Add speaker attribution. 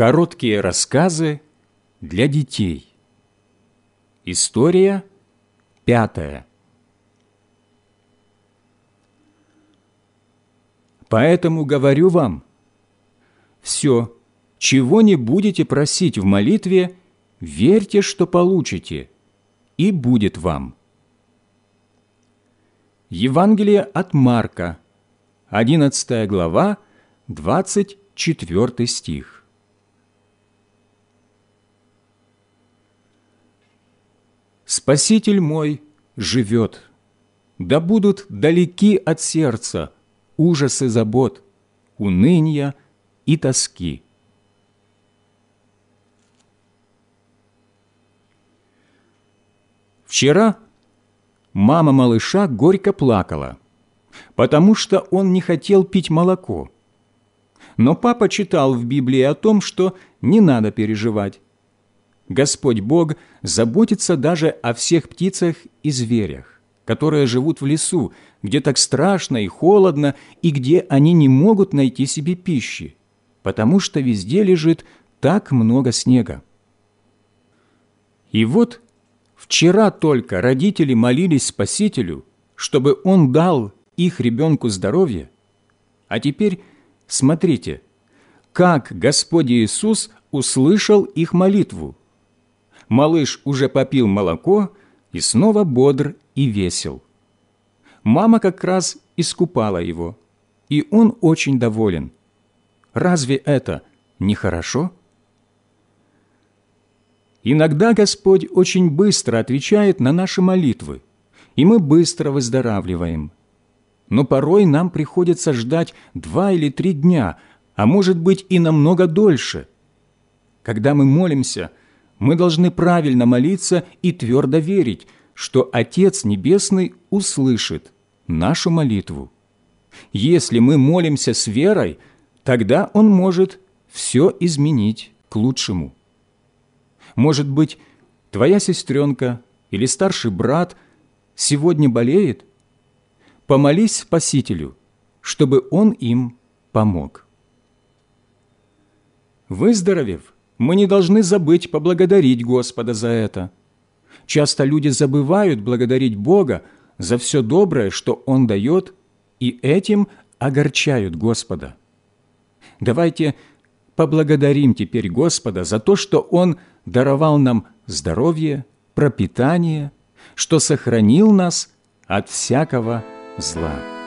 Speaker 1: Короткие рассказы для детей. История пятая. Поэтому говорю вам, все, чего не будете просить в молитве, верьте, что получите, и будет вам. Евангелие от Марка, 11 глава, 24 стих. Спаситель мой живет, да будут далеки от сердца ужасы забот, уныния и тоски. Вчера мама малыша горько плакала, потому что он не хотел пить молоко. Но папа читал в Библии о том, что не надо переживать. Господь Бог заботится даже о всех птицах и зверях, которые живут в лесу, где так страшно и холодно, и где они не могут найти себе пищи, потому что везде лежит так много снега. И вот вчера только родители молились Спасителю, чтобы Он дал их ребенку здоровье, а теперь смотрите, как Господь Иисус услышал их молитву Малыш уже попил молоко и снова бодр и весел. Мама как раз искупала его, и он очень доволен. Разве это не хорошо? Иногда Господь очень быстро отвечает на наши молитвы, и мы быстро выздоравливаем. Но порой нам приходится ждать два или три дня, а может быть и намного дольше. Когда мы молимся – мы должны правильно молиться и твердо верить, что Отец Небесный услышит нашу молитву. Если мы молимся с верой, тогда Он может все изменить к лучшему. Может быть, твоя сестренка или старший брат сегодня болеет? Помолись Спасителю, чтобы Он им помог. Выздоровев, мы не должны забыть поблагодарить Господа за это. Часто люди забывают благодарить Бога за все доброе, что Он дает, и этим огорчают Господа. Давайте поблагодарим теперь Господа за то, что Он даровал нам здоровье, пропитание, что сохранил нас от всякого зла.